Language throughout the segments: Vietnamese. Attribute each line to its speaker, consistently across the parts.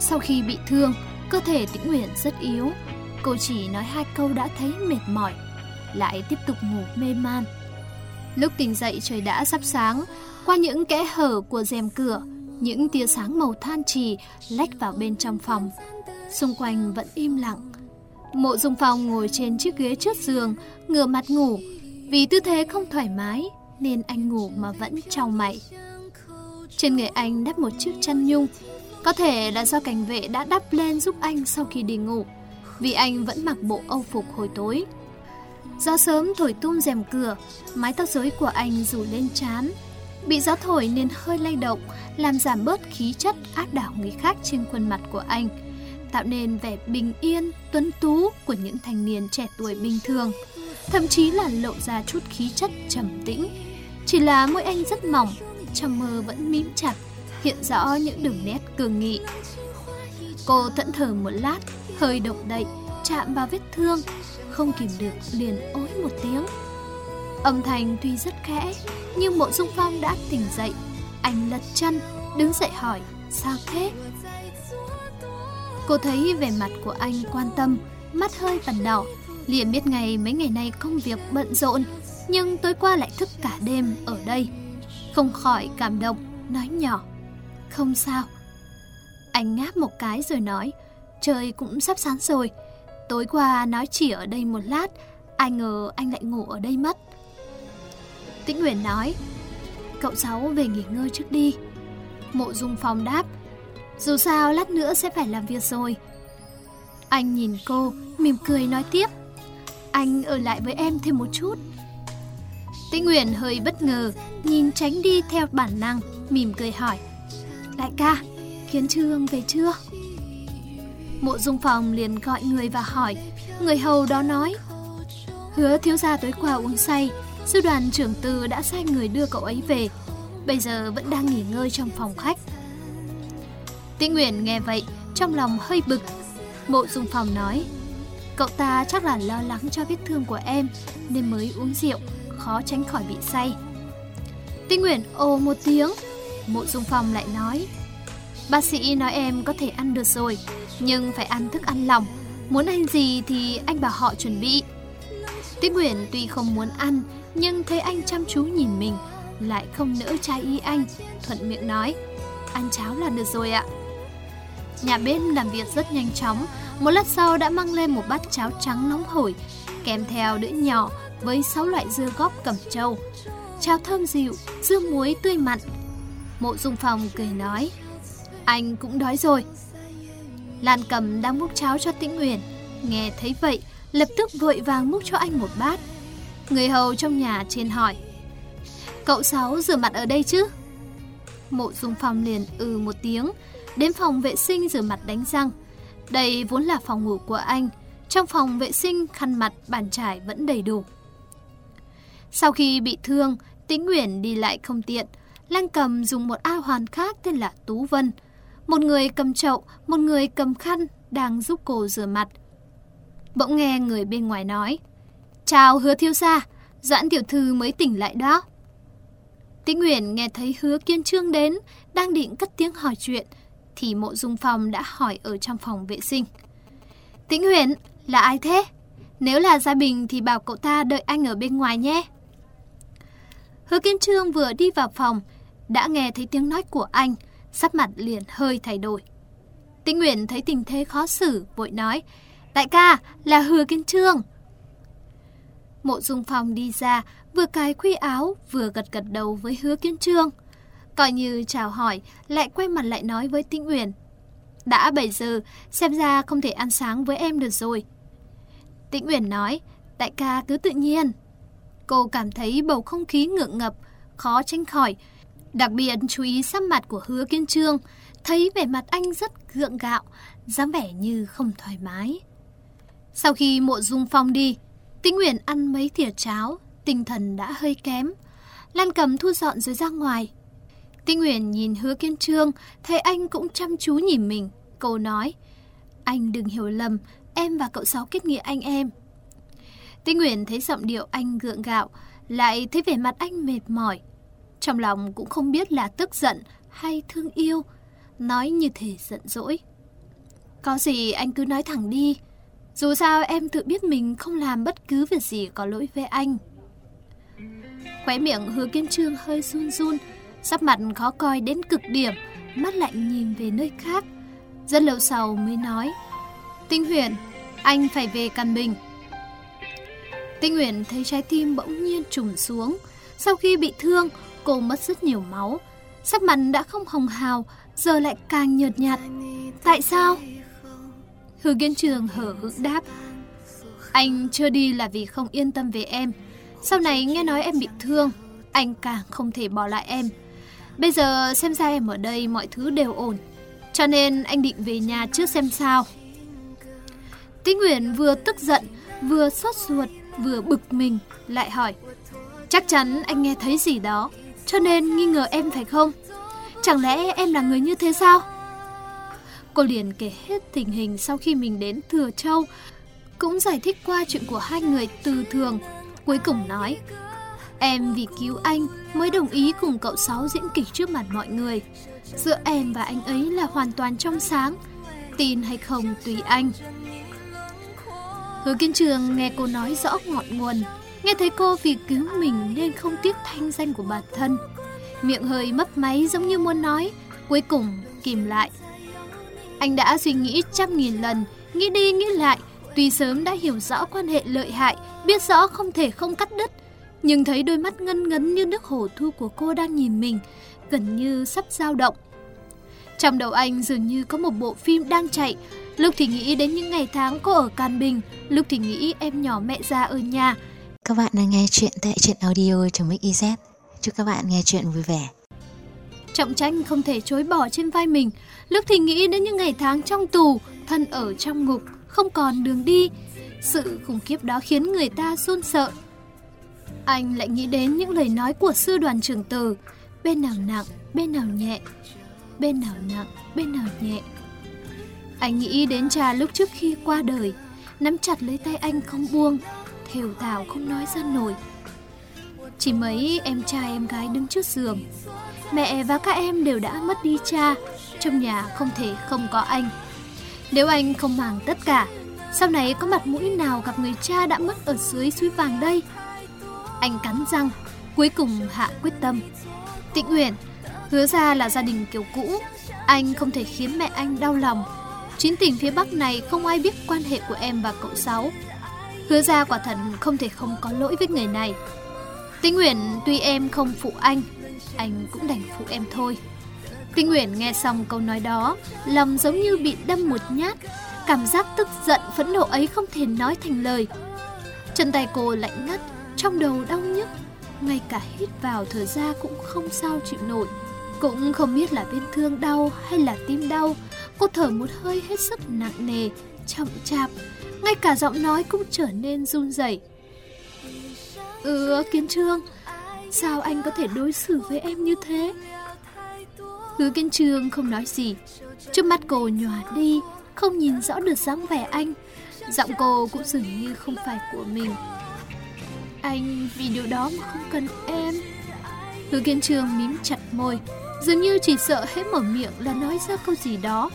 Speaker 1: Sau khi bị thương, cơ thể tĩnh nguyện rất yếu. Cô chỉ nói hai câu đã thấy mệt mỏi, lại tiếp tục ngủ mê man. Lúc tỉnh dậy trời đã sắp sáng, qua những kẽ hở của rèm cửa, những tia sáng màu than trì lách vào bên trong phòng. Xung quanh vẫn im lặng. Mộ Dung Phong ngồi trên chiếc ghế trước giường, ngửa mặt ngủ. Vì tư thế không thoải mái, nên anh ngủ mà vẫn trao mày. Trên người anh đắp một chiếc chăn nhung, có thể là do cảnh vệ đã đắp lên giúp anh sau khi đi ngủ, vì anh vẫn mặc bộ âu phục hồi tối. Gió sớm thổi tung rèm cửa, mái tóc rối của anh rủ lên trán. Bị gió thổi nên hơi lay động, làm giảm bớt khí chất áp đảo người khác trên khuôn mặt của anh, tạo nên vẻ bình yên, tuấn tú của những thanh niên trẻ tuổi bình thường. Thậm chí là lộ ra chút khí chất trầm tĩnh. Chỉ là môi anh rất mỏng, trong mơ vẫn mím chặt, hiện rõ những đường nét cường nghị. Cô thẫn thờ một lát, hơi động đậy, chạm vào vết thương, không kìm được liền ối một tiếng. Âm thanh tuy rất khẽ, nhưng mộ dung phong đã tỉnh dậy. Anh lật chân, đứng dậy hỏi, sao thế? Cô thấy vẻ mặt của anh quan tâm, mắt hơi vằn đỏ, liền biết ngày mấy ngày nay công việc bận rộn, nhưng tối qua lại thức cả đêm ở đây. Không khỏi cảm động, nói nhỏ, không sao. Anh ngáp một cái rồi nói, trời cũng sắp sáng rồi, tối qua nói chỉ ở đây một lát, ai ngờ anh lại ngủ ở đây mất. Tĩnh Nguyễn nói, cậu cháu về nghỉ ngơi trước đi. Mộ Dung phòng đáp, dù sao lát nữa sẽ phải làm việc rồi. Anh nhìn cô, mỉm cười nói tiếp, anh ở lại với em thêm một chút. Tĩnh Nguyễn hơi bất ngờ, nhìn tránh đi theo bản năng, mỉm cười hỏi, đại ca, Kiến Trương về chưa? Mộ Dung Phong liền gọi người và hỏi, người hầu đó nói, hứa thiếu gia tối qua uống say, Sư đoàn trưởng tư đã sai người đưa cậu ấy về. Bây giờ vẫn đang nghỉ ngơi trong phòng khách. Tĩnh Nguyễn nghe vậy Trong lòng hơi bực. Mộ dung phòng nói Cậu ta chắc là lo lắng cho vết thương của em Nên mới uống rượu Khó tránh khỏi bị say. Tĩnh Nguyễn ồ một tiếng. Mộ dung phòng lại nói Bác sĩ nói em có thể ăn được rồi Nhưng phải ăn thức ăn lòng Muốn ăn gì thì anh bảo họ chuẩn bị tuyết Nguyễn tuy không muốn ăn nhưng thấy anh chăm chú nhìn mình, lại không nỡ trai y anh, thuận miệng nói, ăn cháo là được rồi ạ. Nhà bếp làm việc rất nhanh chóng, một lát sau đã mang lên một bát cháo trắng nóng hổi, kèm theo đĩa nhỏ với 6 loại dưa góp cẩm châu. Cháo thơm dịu, dưa muối tươi mặn. Mộ Dung Phong cười nói, anh cũng đói rồi. Lan cầm đang múc cháo cho Tĩnh Uyển, nghe thấy vậy, lập tức vội vàng múc cho anh một bát. Người hầu trong nhà trên hỏi. Cậu Sáu rửa mặt ở đây chứ? Mộ dung phong liền ừ một tiếng. Đến phòng vệ sinh rửa mặt đánh răng. Đây vốn là phòng ngủ của anh. Trong phòng vệ sinh khăn mặt bàn trải vẫn đầy đủ. Sau khi bị thương Tĩnh Nguyễn đi lại không tiện. Lan cầm dùng một A hoàn khác tên là Tú Vân Một người cầm chậu Một người cầm khăn Đang giúp cô rửa mặt Bỗng nghe người bên ngoài nói Chào hứa thiếu gia, Doãn tiểu thư mới tỉnh lại đó. Tĩnh Nguyễn nghe thấy hứa kiên trương đến, đang định cất tiếng hỏi chuyện, thì mộ dung phòng đã hỏi ở trong phòng vệ sinh. Tĩnh Nguyễn, là ai thế? Nếu là Gia Bình thì bảo cậu ta đợi anh ở bên ngoài nhé. Hứa kiên trương vừa đi vào phòng, đã nghe thấy tiếng nói của anh, sắc mặt liền hơi thay đổi. Tĩnh Nguyễn thấy tình thế khó xử, vội nói, Đại ca, là Hứa Kiên Trương. Mộ Dung Phong đi ra, vừa cài khuy áo, vừa gật gật đầu với hứa kiên trương. Coi như chào hỏi, lại quay mặt lại nói với Tĩnh Uyển. Đã 7 giờ, xem ra không thể ăn sáng với em được rồi. Tĩnh Uyển nói, đại ca cứ tự nhiên. Cô cảm thấy bầu không khí ngượng ngập, khó tránh khỏi. Đặc biệt chú ý sắc mặt của hứa kiên trương, thấy vẻ mặt anh rất gượng gạo, dáng vẻ như không thoải mái. Sau khi mộ dung phong đi, Tĩnh Nguyễn ăn mấy thìa cháo, tinh thần đã hơi kém. Lan cầm thu dọn rồi ra ngoài. Tĩnh Nguyễn nhìn hứa kiên trương, thấy anh cũng chăm chú nhìn mình. Cô nói, anh đừng hiểu lầm, em và cậu Sáu kết nghĩa anh em. Tĩnh Nguyễn thấy giọng điệu anh gượng gạo, lại thấy vẻ mặt anh mệt mỏi. Trong lòng cũng không biết là tức giận hay thương yêu, nói như thể giận dỗi. Có gì anh cứ nói thẳng đi. Dù sao em tự biết mình không làm bất cứ việc gì có lỗi với anh. Khóe miệng hứa kiên trương hơi run run, sắc mặt khó coi đến cực điểm, mắt lạnh nhìn về nơi khác. Rất lâu sau mới nói, Tinh Huyền, anh phải về Càn Bình. Tinh Huyền thấy trái tim bỗng nhiên trùng xuống. Sau khi bị thương, cô mất rất nhiều máu. Sắc mặt đã không hồng hào, giờ lại càng nhợt nhạt. Tại sao? Hứa Kiên Trường hở hững đáp. Anh chưa đi là vì không yên tâm về em. Sau này nghe nói em bị thương, anh càng không thể bỏ lại em. Bây giờ xem ra em ở đây mọi thứ đều ổn. Cho nên anh định về nhà trước xem sao. Tĩnh Nguyễn vừa tức giận, vừa sốt ruột, vừa bực mình, lại hỏi. Chắc chắn anh nghe thấy gì đó, cho nên nghi ngờ em phải không? Chẳng lẽ em là người như thế sao? Cô liền kể hết tình hình sau khi mình đến Thừa Châu, cũng giải thích qua chuyện của hai người từ thường. Cuối cùng nói, em vì cứu anh mới đồng ý cùng cậu Sáu diễn kịch trước mặt mọi người. Giữa em và anh ấy là hoàn toàn trong sáng, tin hay không tùy anh. Hứa Kiên Trường nghe cô nói rõ ngọn nguồn, nghe thấy cô vì cứu mình nên không tiếc thanh danh của bản thân. Miệng hơi mấp máy giống như muốn nói, cuối cùng kìm lại. Anh đã suy nghĩ trăm nghìn lần, nghĩ đi nghĩ lại, tuy sớm đã hiểu rõ quan hệ lợi hại, biết rõ không thể không cắt đứt, nhưng thấy đôi mắt ngân ngấn như nước hồ thu của cô đang nhìn mình, gần như sắp dao động. Trong đầu anh dường như có một bộ phim đang chạy, lúc thì nghĩ đến những ngày tháng cô ở can Bình, lúc thì nghĩ em nhỏ mẹ già ở nhà.
Speaker 2: Các bạn đang nghe chuyện tại truyện audio.mix.iz. Chúc các bạn nghe chuyện vui vẻ.
Speaker 1: Trọng trách không thể chối bỏ trên vai mình, lúc thì nghĩ đến những ngày tháng trong tù, thân ở trong ngục, không còn đường đi. Sự khủng khiếp đó khiến người ta run sợ. Anh lại nghĩ đến những lời nói của sư đoàn trưởng tử, bên nào nặng, bên nào nhẹ, bên nào nặng, bên nào nhẹ. Anh nghĩ đến cha lúc trước khi qua đời, nắm chặt lấy tay anh không buông, thều thào không nói ra nổi. Chỉ mấy em trai em gái đứng trước giường, mẹ và các em đều đã mất đi cha, trong nhà không thể không có anh. Nếu anh không màng tất cả, sau này có mặt mũi nào gặp người cha đã mất ở dưới suối vàng đây? Anh cắn răng, cuối cùng hạ quyết tâm. Tịnh Uyển, hứa ra là gia đình kiểu cũ, anh không thể khiến mẹ anh đau lòng. Chín tỉnh phía Bắc này không ai biết quan hệ của em và cậu Sáu. Hứa ra quả thật không thể không có lỗi với người này. Tĩnh Nguyễn tuy em không phụ anh, anh cũng đành phụ em thôi. Tinh Nguyễn nghe xong câu nói đó, lòng giống như bị đâm một nhát, cảm giác tức giận phẫn nộ ấy không thể nói thành lời. Chân tay cô lạnh ngắt, trong đầu đau nhức, ngay cả hít vào thở ra cũng không sao chịu nổi. Cũng không biết là vết thương đau hay là tim đau, cô thở một hơi hết sức nặng nề, chậm chạp, ngay cả giọng nói cũng trở nên run rẩy. Ừ, Kiến Trương, sao anh có thể đối xử với em như thế? Hứa Kiến Trương không nói gì, trước mắt cô nhòa đi, không nhìn rõ được dáng vẻ anh. Giọng cô cũng dường như không phải của mình. Anh vì điều đó mà không cần em. Hứa Kiến Trương mím chặt môi, dường như chỉ sợ hết mở miệng là nói ra câu gì đó.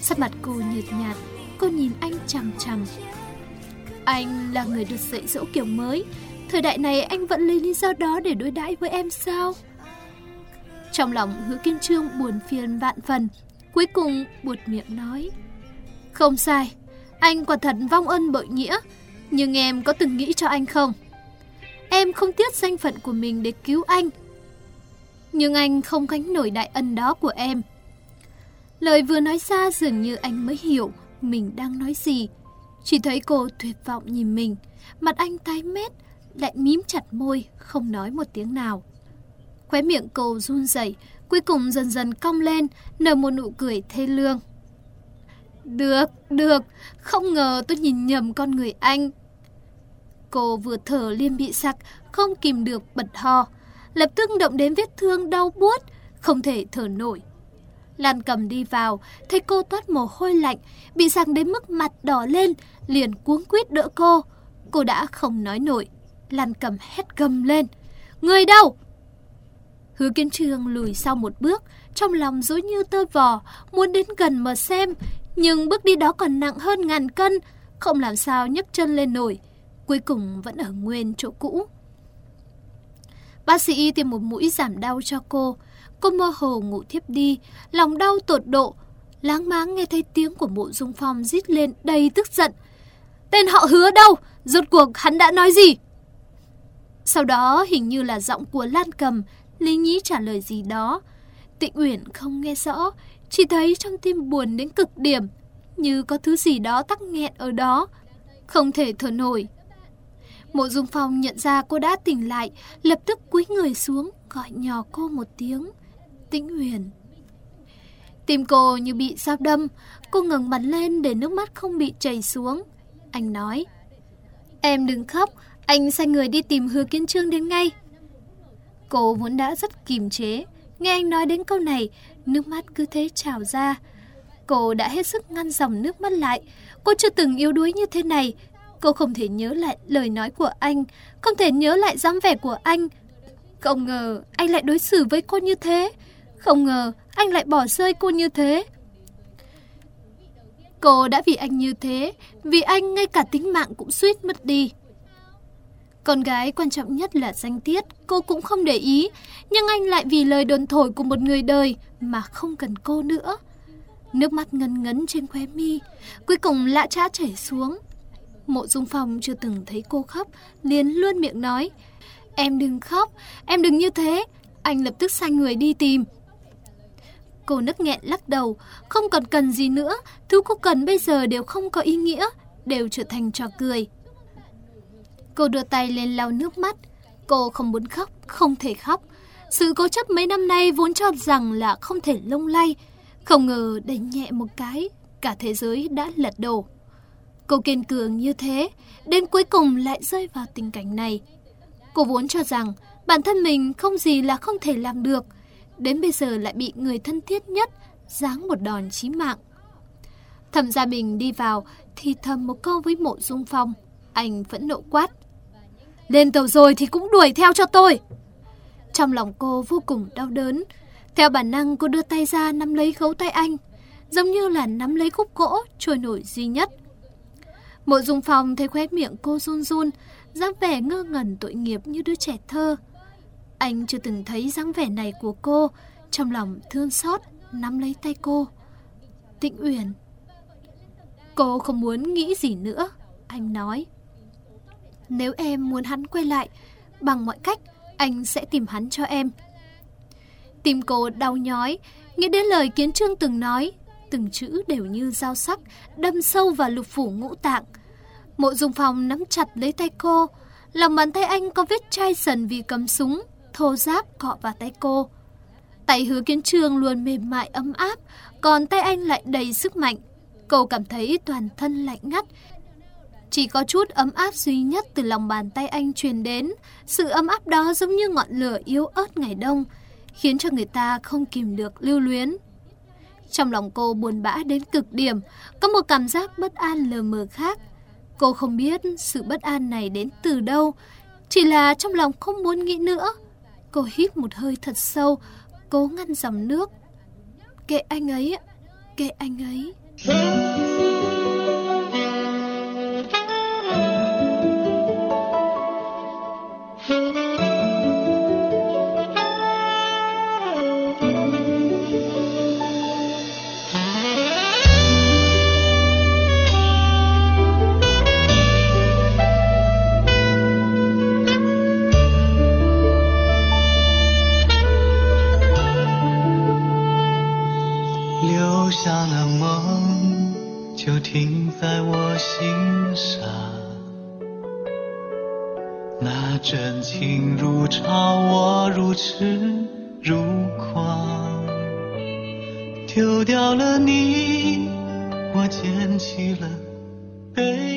Speaker 1: Sắc mặt cô nhợt nhạt, cô nhìn anh chằm chằm. Anh là người được dạy dỗ kiểu mới, thời đại này anh vẫn lấy lý do đó để đối đãi với em sao? Trong lòng hứa kiên trương buồn phiền vạn phần, cuối cùng buột miệng nói. Không sai, anh quả thật vong ân bội nghĩa, nhưng em có từng nghĩ cho anh không? Em không tiếc danh phận của mình để cứu anh. Nhưng anh không gánh nổi đại ân đó của em. Lời vừa nói ra dường như anh mới hiểu mình đang nói gì. Chỉ thấy cô tuyệt vọng nhìn mình, mặt anh tái mét, lại mím chặt môi, không nói một tiếng nào. Khóe miệng cô run rẩy, cuối cùng dần dần cong lên, nở một nụ cười thê lương. Được, được, không ngờ tôi nhìn nhầm con người anh. Cô vừa thở liên bị sặc, không kìm được bật ho. Lập tức động đến vết thương đau buốt, không thể thở nổi. Lan cầm đi vào, thấy cô toát mồ hôi lạnh, bị sặc đến mức mặt đỏ lên, liền cuống quýt đỡ cô. Cô đã không nói nổi. Lan cầm hét gầm lên. Người đâu? Hứa Kiến Trương lùi sau một bước, trong lòng dối như tơ vò, muốn đến gần mà xem, nhưng bước đi đó còn nặng hơn ngàn cân, không làm sao nhấc chân lên nổi. Cuối cùng vẫn ở nguyên chỗ cũ. Bác sĩ tiêm một mũi giảm đau cho cô. Cô mơ hồ ngủ thiếp đi, lòng đau tột độ. Láng máng nghe thấy tiếng của mộ dung phong rít lên đầy tức giận. Tên họ hứa đâu? Rốt cuộc hắn đã nói gì? Sau đó hình như là giọng của Lan Cầm, Lý Nhĩ trả lời gì đó. Tịnh Uyển không nghe rõ, chỉ thấy trong tim buồn đến cực điểm, như có thứ gì đó tắc nghẹn ở đó, không thể thở nổi. Mộ Dung Phong nhận ra cô đã tỉnh lại, lập tức cúi người xuống, gọi nhỏ cô một tiếng. Tĩnh Huyền. Tim cô như bị sao đâm, cô ngừng mặt lên để nước mắt không bị chảy xuống. Anh nói, em đừng khóc, anh sai người đi tìm hứa kiến trương đến ngay. Cô vốn đã rất kìm chế, nghe anh nói đến câu này, nước mắt cứ thế trào ra. Cô đã hết sức ngăn dòng nước mắt lại, cô chưa từng yếu đuối như thế này, Cô không thể nhớ lại lời nói của anh, không thể nhớ lại dáng vẻ của anh. Không ngờ anh lại đối xử với cô như thế. Không ngờ anh lại bỏ rơi cô như thế. Cô đã vì anh như thế, vì anh ngay cả tính mạng cũng suýt mất đi. Con gái quan trọng nhất là danh tiết, cô cũng không để ý, nhưng anh lại vì lời đồn thổi của một người đời mà không cần cô nữa. Nước mắt ngấn ngấn trên khóe mi, cuối cùng lã trã chảy xuống. Mộ Dung Phong chưa từng thấy cô khóc, liền luôn miệng nói. Em đừng khóc, em đừng như thế. Anh lập tức sai người đi tìm. Cô nức nghẹn lắc đầu, không còn cần gì nữa, thứ cô cần bây giờ đều không có ý nghĩa, đều trở thành trò cười. Cô đưa tay lên lau nước mắt, cô không muốn khóc, không thể khóc. Sự cố chấp mấy năm nay vốn cho rằng là không thể lung lay, không ngờ đánh nhẹ một cái, cả thế giới đã lật đổ. Cô kiên cường như thế, đến cuối cùng lại rơi vào tình cảnh này. Cô vốn cho rằng bản thân mình không gì là không thể làm được, đến bây giờ lại bị người thân thiết nhất giáng một đòn chí mạng. Thẩm Gia Bình đi vào thì thầm một câu với mộ dung phong. Anh vẫn nộ quát. Lên tàu rồi thì cũng đuổi theo cho tôi. Trong lòng cô vô cùng đau đớn. Theo bản năng cô đưa tay ra nắm lấy khấu tay anh. Giống như là nắm lấy khúc gỗ trôi nổi duy nhất. Mộ Dung Phong thấy khóe miệng cô run run, dáng vẻ ngơ ngẩn tội nghiệp như đứa trẻ thơ. Anh chưa từng thấy dáng vẻ này của cô, trong lòng thương xót, nắm lấy tay cô. Tịnh Uyển. Cô không muốn nghĩ gì nữa, anh nói. Nếu em muốn hắn quay lại, bằng mọi cách, anh sẽ tìm hắn cho em. Tim cô đau nhói, nghĩ đến lời Kiến Trương từng nói, từng chữ đều như dao sắc, đâm sâu vào lục phủ ngũ tạng. Mộ Dung Phong nắm chặt lấy tay cô, lòng bàn tay anh có vết chai sần vì cầm súng, thô ráp cọ vào tay cô. Tay hứa kiến trường luôn mềm mại ấm áp, còn tay anh lại đầy sức mạnh. Cô cảm thấy toàn thân lạnh ngắt. Chỉ có chút ấm áp duy nhất từ lòng bàn tay anh truyền đến. Sự ấm áp đó giống như ngọn lửa yếu ớt ngày đông, khiến cho người ta không kìm được lưu luyến. Trong lòng cô buồn bã đến cực điểm, có một cảm giác bất an lờ mờ khác. Cô không biết sự bất an này đến từ đâu, chỉ là trong lòng không muốn nghĩ nữa. Cô hít một hơi thật sâu, cố ngăn dòng nước. Kệ anh ấy, kệ anh ấy.
Speaker 3: 留下了梦就停在我心上。那真情如潮我如痴如狂丢掉了你我捡起了悲